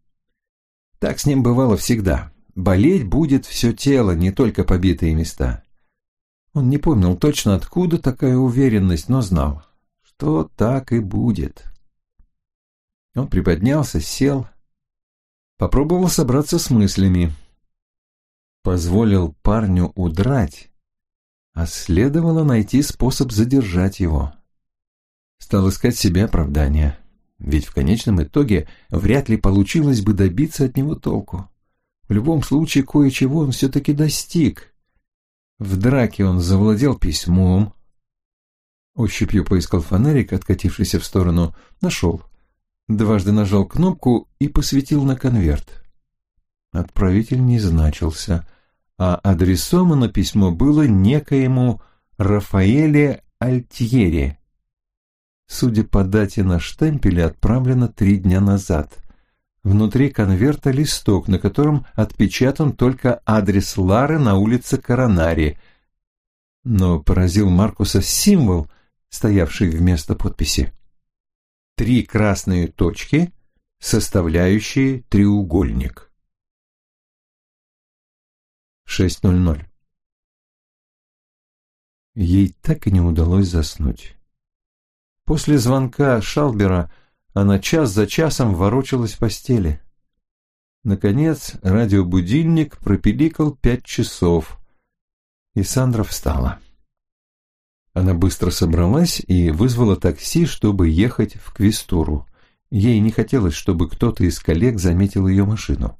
Так с ним бывало всегда. Болеть будет все тело, не только побитые места. Он не помнил точно, откуда такая уверенность, но знал, что так и будет. Он приподнялся, сел, попробовал собраться с мыслями. Позволил парню удрать, а следовало найти способ задержать его. Стал искать себе оправдания, ведь в конечном итоге вряд ли получилось бы добиться от него толку. В любом случае, кое-чего он все-таки достиг. В драке он завладел письмом. Ощупью поискал фонарик, откатившийся в сторону, нашел. Дважды нажал кнопку и посветил на конверт. Отправитель не значился, а адресовано письмо было некоему Рафаэле Альтьере. Судя по дате на штемпеле, отправлено три дня назад. Внутри конверта листок, на котором отпечатан только адрес Лары на улице Коронари. Но поразил Маркуса символ, стоявший вместо подписи. Три красные точки, составляющие треугольник. 6.00 Ей так и не удалось заснуть. После звонка Шалбера она час за часом ворочалась в постели. Наконец радиобудильник пропиликал пять часов, и Сандра встала. Она быстро собралась и вызвала такси, чтобы ехать в Квестуру. Ей не хотелось, чтобы кто-то из коллег заметил ее машину.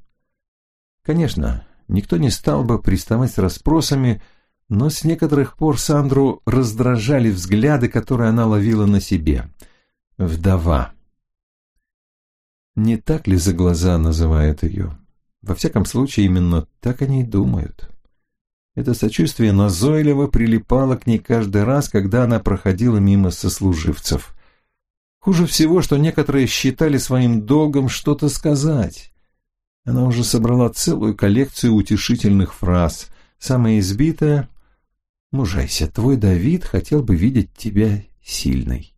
Конечно, никто не стал бы приставать с расспросами, но с некоторых пор Сандру раздражали взгляды, которые она ловила на себе. Вдова. Не так ли за глаза называют ее? Во всяком случае, именно так они и думают. Это сочувствие назойливо прилипало к ней каждый раз, когда она проходила мимо сослуживцев. Хуже всего, что некоторые считали своим долгом что-то сказать. Она уже собрала целую коллекцию утешительных фраз. Самая избитая Мужайся, твой Давид хотел бы видеть тебя сильной.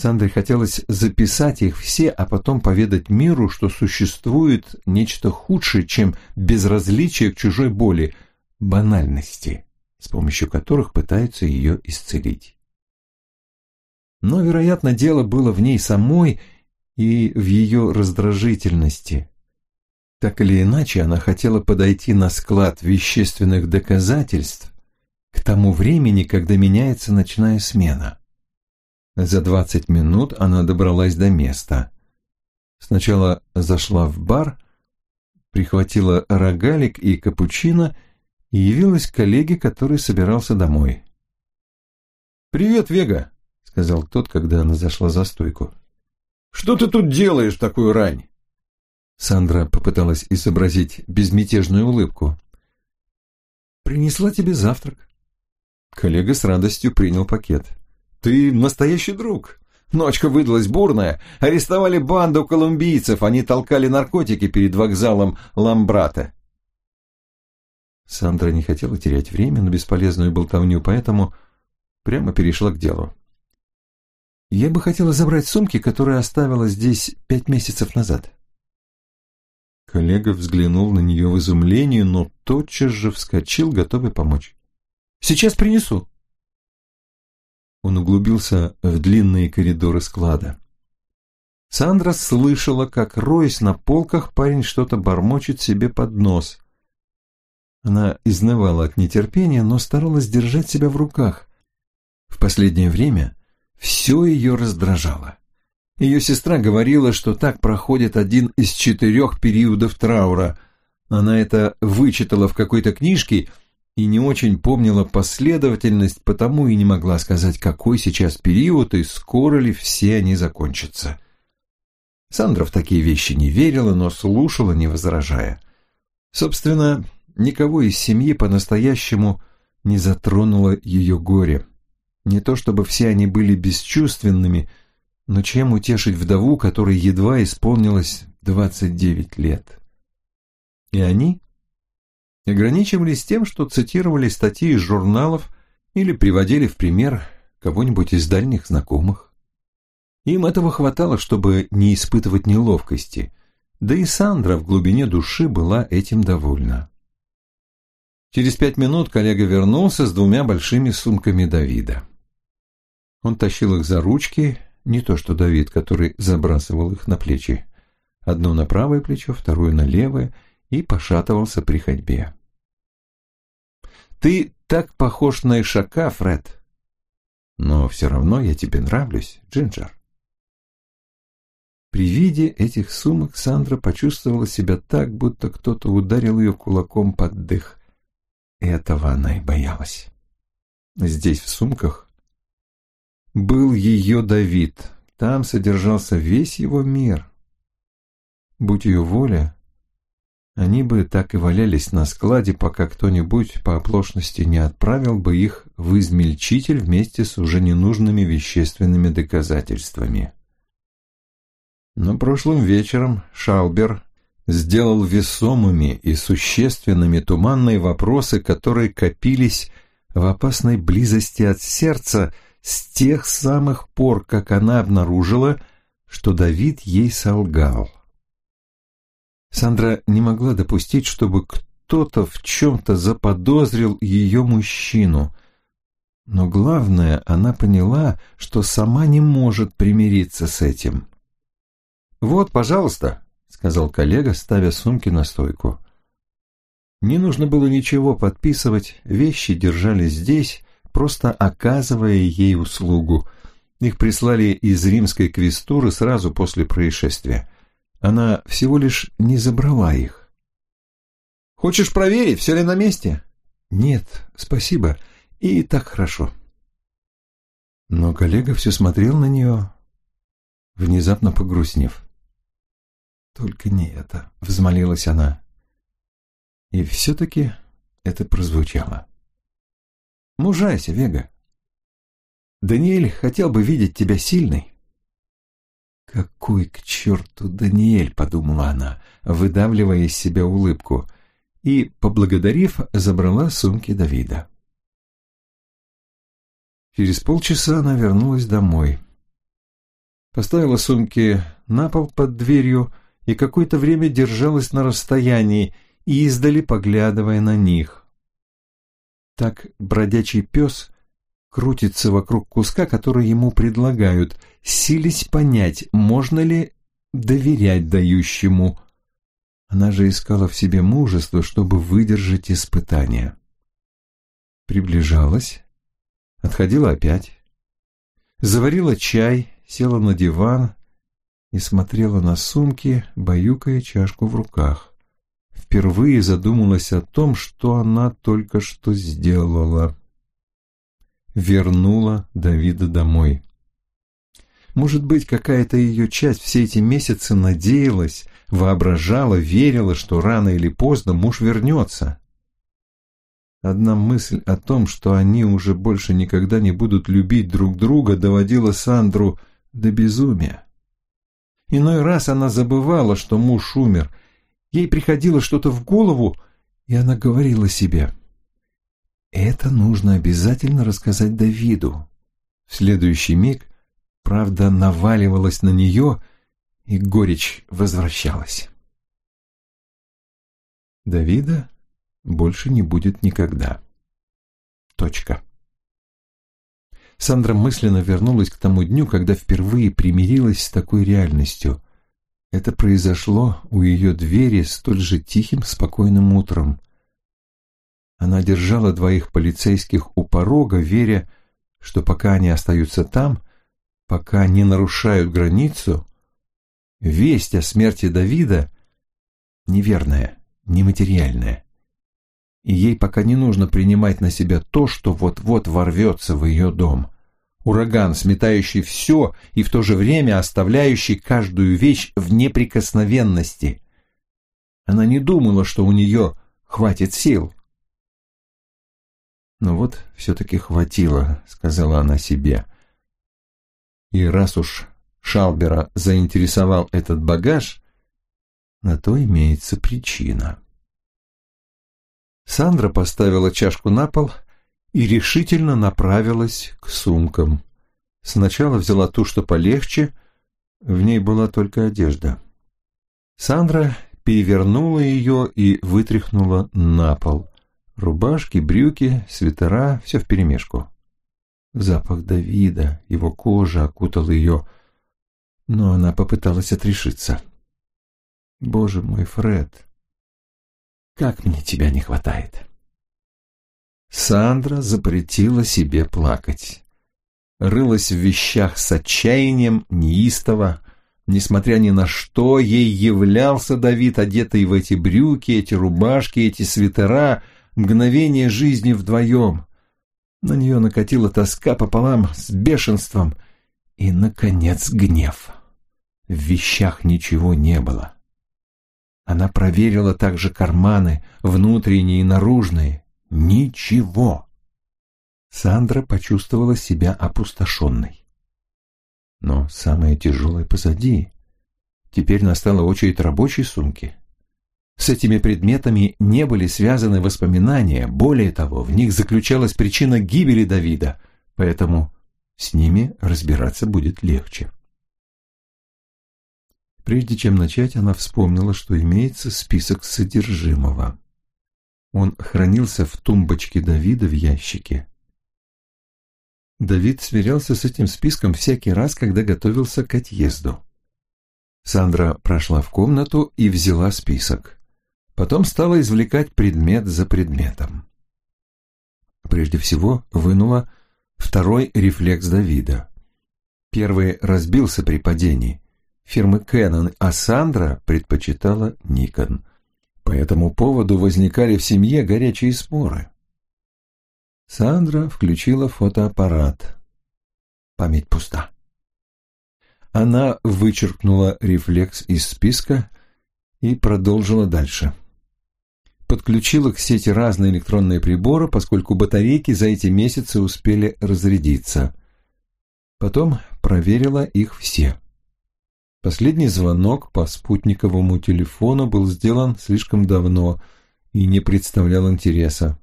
Сандре хотелось записать их все, а потом поведать миру, что существует нечто худшее, чем безразличие к чужой боли, банальности, с помощью которых пытаются ее исцелить. Но, вероятно, дело было в ней самой и в ее раздражительности, так или иначе, она хотела подойти на склад вещественных доказательств к тому времени, когда меняется ночная смена. За двадцать минут она добралась до места. Сначала зашла в бар, прихватила рогалик и капучино и явилась к коллеге, который собирался домой. «Привет, Вега», — сказал тот, когда она зашла за стойку. «Что ты тут делаешь такую рань?» Сандра попыталась изобразить безмятежную улыбку. «Принесла тебе завтрак». Коллега с радостью принял пакет. «Ты настоящий друг. Ночка выдалась бурная. Арестовали банду колумбийцев. Они толкали наркотики перед вокзалом Ламбрата». Сандра не хотела терять время на бесполезную болтовню, поэтому прямо перешла к делу. «Я бы хотела забрать сумки, которые оставила здесь пять месяцев назад». Коллега взглянул на нее в изумлении, но тотчас же вскочил, готовый помочь. «Сейчас принесу!» Он углубился в длинные коридоры склада. Сандра слышала, как, роясь на полках, парень что-то бормочет себе под нос. Она изнывала от нетерпения, но старалась держать себя в руках. В последнее время все ее раздражало. Ее сестра говорила, что так проходит один из четырех периодов траура. Она это вычитала в какой-то книжке и не очень помнила последовательность, потому и не могла сказать, какой сейчас период и скоро ли все они закончатся. Сандра в такие вещи не верила, но слушала, не возражая. Собственно, никого из семьи по-настоящему не затронуло ее горе. Не то чтобы все они были бесчувственными, но чем утешить вдову, которой едва исполнилось 29 лет? И они ограничивались тем, что цитировали статьи из журналов или приводили в пример кого-нибудь из дальних знакомых. Им этого хватало, чтобы не испытывать неловкости, да и Сандра в глубине души была этим довольна. Через пять минут коллега вернулся с двумя большими сумками Давида. Он тащил их за ручки, не то что Давид, который забрасывал их на плечи. Одно на правое плечо, второе на левое, и пошатывался при ходьбе. «Ты так похож на Ишака, Фред!» Но все равно я тебе нравлюсь, Джинджер. При виде этих сумок Сандра почувствовала себя так, будто кто-то ударил ее кулаком под дых. Этого она и боялась. Здесь, в сумках, был ее Давид. Там содержался весь его мир. Будь ее воля, они бы так и валялись на складе, пока кто-нибудь по оплошности не отправил бы их в измельчитель вместе с уже ненужными вещественными доказательствами. Но прошлым вечером Шаубер сделал весомыми и существенными туманные вопросы, которые копились в опасной близости от сердца с тех самых пор, как она обнаружила, что Давид ей солгал. Сандра не могла допустить, чтобы кто-то в чем-то заподозрил ее мужчину. Но главное, она поняла, что сама не может примириться с этим. «Вот, пожалуйста», — сказал коллега, ставя сумки на стойку. Не нужно было ничего подписывать, вещи держались здесь, просто оказывая ей услугу. Их прислали из римской квестуры сразу после происшествия. Она всего лишь не забрала их. «Хочешь проверить, все ли на месте?» «Нет, спасибо. И так хорошо». Но коллега все смотрел на нее, внезапно погрустнев. «Только не это», — взмолилась она. И все-таки это прозвучало. «Мужайся, Вега. Даниэль хотел бы видеть тебя сильной». «Какой к черту Даниэль?» — подумала она, выдавливая из себя улыбку, и, поблагодарив, забрала сумки Давида. Через полчаса она вернулась домой. Поставила сумки на пол под дверью и какое-то время держалась на расстоянии, издали поглядывая на них. Так бродячий пес крутится вокруг куска, который ему предлагают, сились понять, можно ли доверять дающему. Она же искала в себе мужество, чтобы выдержать испытание. Приближалась, отходила опять, заварила чай, села на диван и смотрела на сумки, баюкая чашку в руках. Впервые задумалась о том, что она только что сделала вернула Давида домой. Может быть, какая-то ее часть все эти месяцы надеялась, воображала, верила, что рано или поздно муж вернется. Одна мысль о том, что они уже больше никогда не будут любить друг друга, доводила Сандру до безумия. Иной раз она забывала, что муж умер. Ей приходило что-то в голову, и она говорила себе, это нужно обязательно рассказать Давиду. В следующий миг правда наваливалась на нее, и горечь возвращалась. Давида больше не будет никогда. Точка. Сандра мысленно вернулась к тому дню, когда впервые примирилась с такой реальностью. Это произошло у ее двери столь же тихим, спокойным утром. Она держала двоих полицейских у порога, веря, что пока они остаются там, пока не нарушают границу, весть о смерти Давида неверная, нематериальная. И ей пока не нужно принимать на себя то, что вот-вот ворвется в ее дом. Ураган, сметающий все и в то же время оставляющий каждую вещь в неприкосновенности. Она не думала, что у нее хватит сил. Но вот все-таки хватило, сказала она себе. И раз уж Шалбера заинтересовал этот багаж, на то имеется причина. Сандра поставила чашку на пол и решительно направилась к сумкам. Сначала взяла ту, что полегче, в ней была только одежда. Сандра перевернула ее и вытряхнула на пол. Рубашки, брюки, свитера — все вперемешку. Запах Давида, его кожа окутал ее, но она попыталась отрешиться. «Боже мой, Фред, как мне тебя не хватает!» Сандра запретила себе плакать. рылась в вещах с отчаянием, неистово. Несмотря ни на что, ей являлся Давид, одетый в эти брюки, эти рубашки, эти свитера, мгновение жизни вдвоем. На нее накатила тоска пополам с бешенством и, наконец, гнев. В вещах ничего не было. Она проверила также карманы, внутренние и наружные. Ничего. Сандра почувствовала себя опустошенной. Но самое тяжелое позади. Теперь настала очередь рабочей сумки. С этими предметами не были связаны воспоминания, более того, в них заключалась причина гибели Давида, поэтому с ними разбираться будет легче. Прежде чем начать, она вспомнила, что имеется список содержимого. Он хранился в тумбочке Давида в ящике. Давид сверялся с этим списком всякий раз, когда готовился к отъезду. Сандра прошла в комнату и взяла список. Потом стала извлекать предмет за предметом. Прежде всего вынула второй рефлекс Давида. Первый разбился при падении, фирмы Canon, а Сандра предпочитала Nikon. По этому поводу возникали в семье горячие споры. Сандра включила фотоаппарат. Память пуста. Она вычеркнула рефлекс из списка и продолжила дальше подключила к сети разные электронные приборы, поскольку батарейки за эти месяцы успели разрядиться. Потом проверила их все. Последний звонок по спутниковому телефону был сделан слишком давно и не представлял интереса.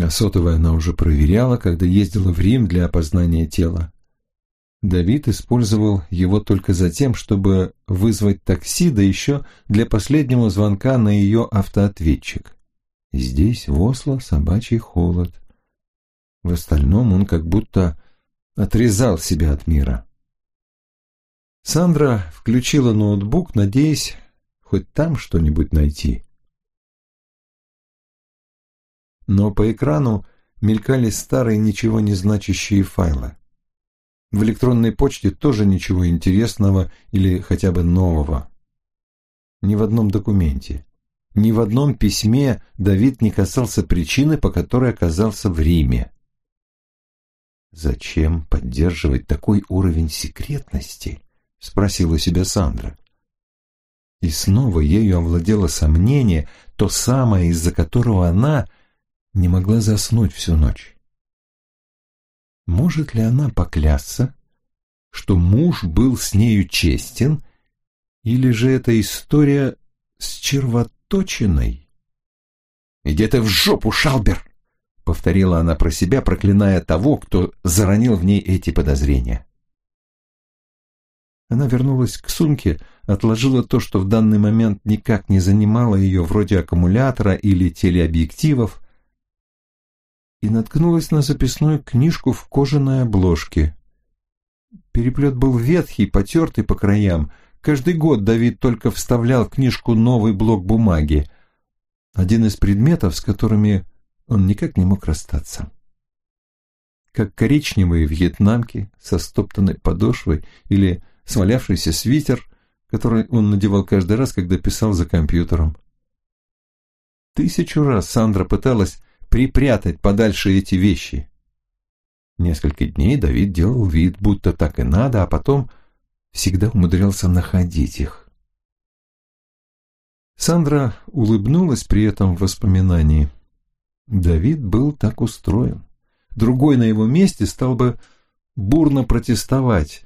А сотовое она уже проверяла, когда ездила в Рим для опознания тела. Давид использовал его только за тем, чтобы вызвать такси, да еще для последнего звонка на ее автоответчик. Здесь, в Осло, собачий холод. В остальном он как будто отрезал себя от мира. Сандра включила ноутбук, надеясь хоть там что-нибудь найти. Но по экрану мелькали старые ничего не значащие файлы. В электронной почте тоже ничего интересного или хотя бы нового. Ни в одном документе, ни в одном письме Давид не касался причины, по которой оказался в Риме. «Зачем поддерживать такой уровень секретности?» — спросила себя Сандра. И снова ею овладело сомнение, то самое, из-за которого она не могла заснуть всю ночь. Может ли она поклясться, что муж был с нею честен, или же эта история с червоточиной? «Иди ты в жопу, Шалбер!» — повторила она про себя, проклиная того, кто заронил в ней эти подозрения. Она вернулась к сумке, отложила то, что в данный момент никак не занимало ее, вроде аккумулятора или телеобъективов, и наткнулась на записную книжку в кожаной обложке. Переплет был ветхий, потертый по краям. Каждый год Давид только вставлял в книжку новый блок бумаги. Один из предметов, с которыми он никак не мог расстаться. Как коричневые вьетнамки со стоптанной подошвой или свалявшийся свитер, который он надевал каждый раз, когда писал за компьютером. Тысячу раз Сандра пыталась припрятать подальше эти вещи. Несколько дней Давид делал вид, будто так и надо, а потом всегда умудрялся находить их. Сандра улыбнулась при этом воспоминании. Давид был так устроен. Другой на его месте стал бы бурно протестовать,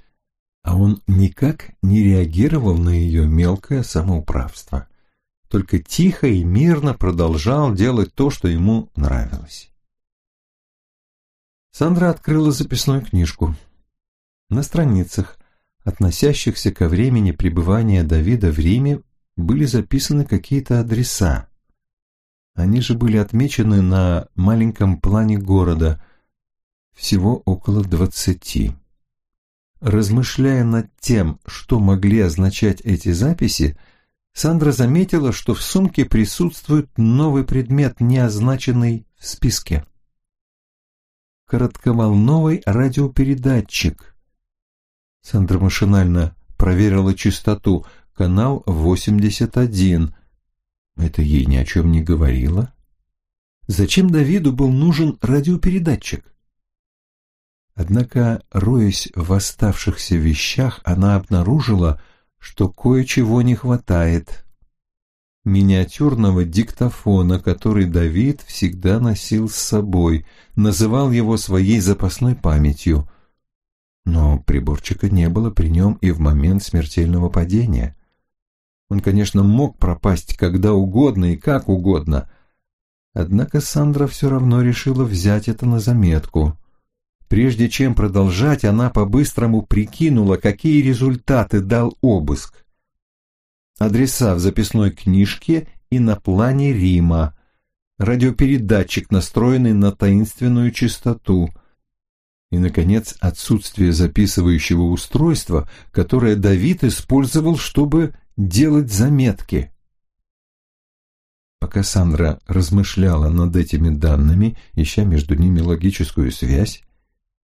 а он никак не реагировал на ее мелкое самоуправство только тихо и мирно продолжал делать то, что ему нравилось. Сандра открыла записную книжку. На страницах, относящихся ко времени пребывания Давида в Риме, были записаны какие-то адреса. Они же были отмечены на маленьком плане города, всего около двадцати. Размышляя над тем, что могли означать эти записи, Сандра заметила, что в сумке присутствует новый предмет, не означенный в списке. коротковолновый радиопередатчик. Сандра машинально проверила частоту. Канал 81. Это ей ни о чем не говорило. Зачем Давиду был нужен радиопередатчик? Однако, роясь в оставшихся вещах, она обнаружила, что кое-чего не хватает. Миниатюрного диктофона, который Давид всегда носил с собой, называл его своей запасной памятью. Но приборчика не было при нем и в момент смертельного падения. Он, конечно, мог пропасть когда угодно и как угодно, однако Сандра все равно решила взять это на заметку. Прежде чем продолжать, она по-быстрому прикинула, какие результаты дал обыск. Адреса в записной книжке и на плане Рима, радиопередатчик, настроенный на таинственную частоту, и, наконец, отсутствие записывающего устройства, которое Давид использовал, чтобы делать заметки. Пока Сандра размышляла над этими данными, ища между ними логическую связь,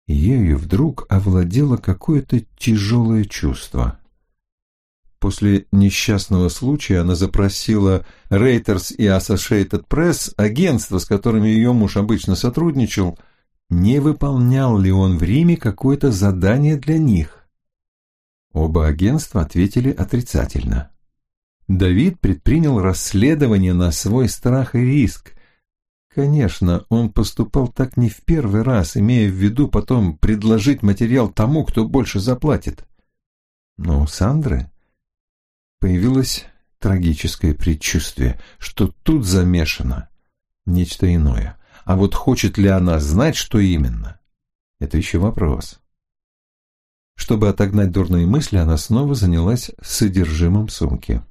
ею вдруг овладело какое-то тяжелое чувство. После несчастного случая она запросила Reuters и Associated Press, агентство, с которыми ее муж обычно сотрудничал, не выполнял ли он в Риме какое-то задание для них. Оба агентства ответили отрицательно. Давид предпринял расследование на свой страх и риск, Конечно, он поступал так не в первый раз, имея в виду потом предложить материал тому, кто больше заплатит. Но у Сандры появилось трагическое предчувствие, что тут замешано нечто иное. А вот хочет ли она знать, что именно, это еще вопрос. Чтобы отогнать дурные мысли, она снова занялась содержимым сумки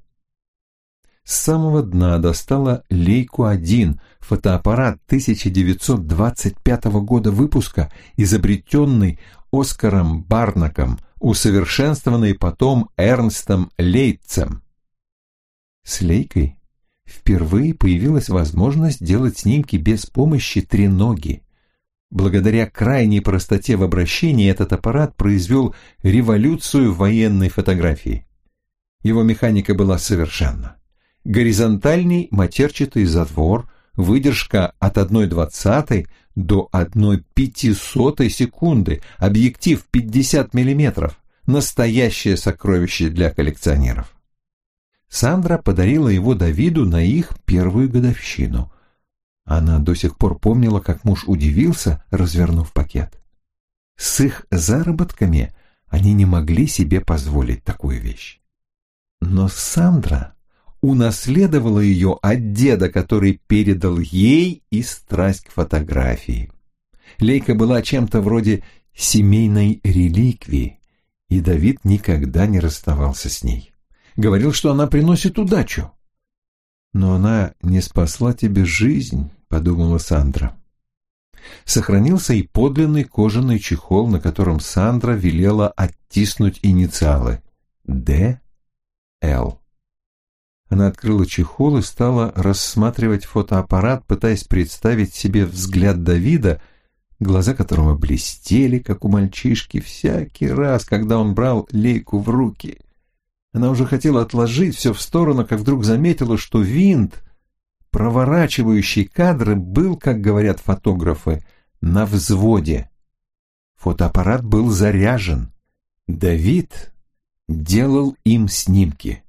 с самого дна достала Лейку-1, фотоаппарат 1925 года выпуска, изобретенный Оскаром Барнаком, усовершенствованный потом Эрнстом Лейтцем. С Лейкой впервые появилась возможность делать снимки без помощи треноги. Благодаря крайней простоте в обращении этот аппарат произвел революцию в военной фотографии. Его механика была совершенна горизонтальный матерчатый затвор, выдержка от 1,20 до 1,5 секунды, объектив 50 мм, настоящее сокровище для коллекционеров. Сандра подарила его Давиду на их первую годовщину. Она до сих пор помнила, как муж удивился, развернув пакет. С их заработками они не могли себе позволить такую вещь. Но Сандра унаследовала ее от деда, который передал ей и страсть к фотографии. Лейка была чем-то вроде семейной реликвии, и Давид никогда не расставался с ней. Говорил, что она приносит удачу. «Но она не спасла тебе жизнь», — подумала Сандра. Сохранился и подлинный кожаный чехол, на котором Сандра велела оттиснуть инициалы «Д. Л». Она открыла чехол и стала рассматривать фотоаппарат, пытаясь представить себе взгляд Давида, глаза которого блестели, как у мальчишки, всякий раз, когда он брал лейку в руки. Она уже хотела отложить все в сторону, как вдруг заметила, что винт, проворачивающий кадры, был, как говорят фотографы, на взводе. Фотоаппарат был заряжен. Давид делал им снимки.